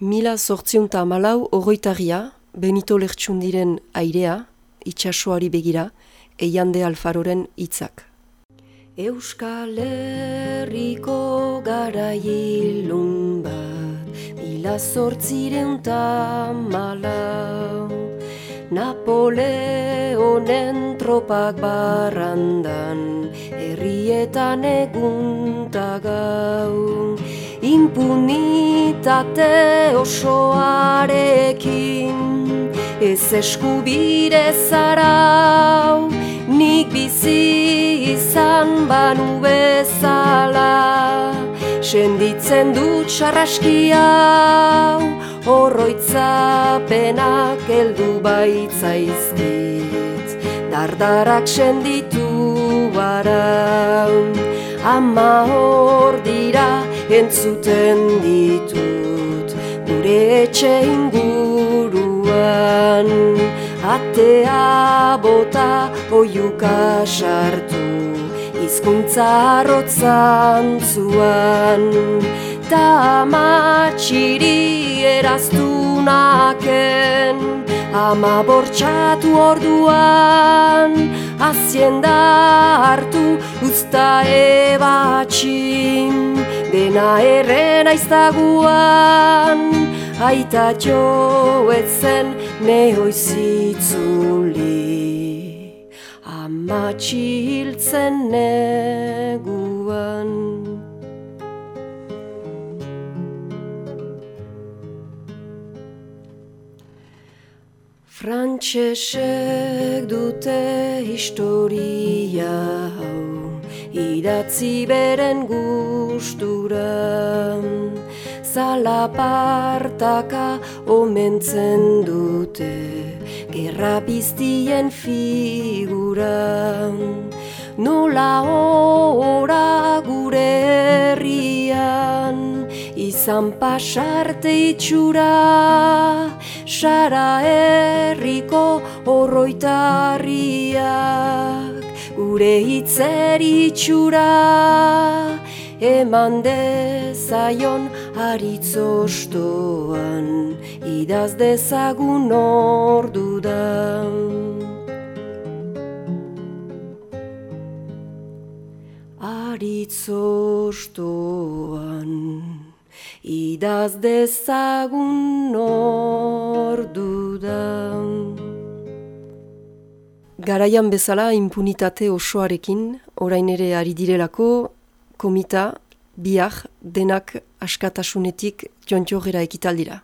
Mila sortziunta malau oroitaria, Benito Lertxundiren airea, itxasoari begira, eiande alfaroren hitzak. Euskal Herriko gara hilun bat, mila sortzireunta malau, Napoleonen tropak barrandan, herrietan egunta gau impunitate osoarekin. Ez eskubire zarau nik bizi izan banu bezala. Senditzen dut sarraskiau horroitzapenak heldu baitzaizkit dardarak senditu barau ama hor dira entzuten ditut gure etxe inguruan. Atea bota oiuka sartu izkuntza arrotzan zuan. Ta amatxiri eraztunaken ama bortxatu orduan. Hazienda hartu usta ebatxin Dena errena iztaguan Aita joetzen nehoizitzuli Amatxi hiltzen neguan. Frantsesek dute historia hau idatzi beren gustura. Zalapartaka omentzen dute gerra biztien figura. Nola ora gure herrian izan pasarte itxura. Sara herriko horroitarriak Gure hitzer itxura Eman dezaion aritzostoan Idaz dezagun ordudan Aritzostoan idaz dezagun ordu. Garaian bezala impunitate osoarekin, orain ere ari direlako, komita, biak, denak askatasunetik jontxogera ekitaldira.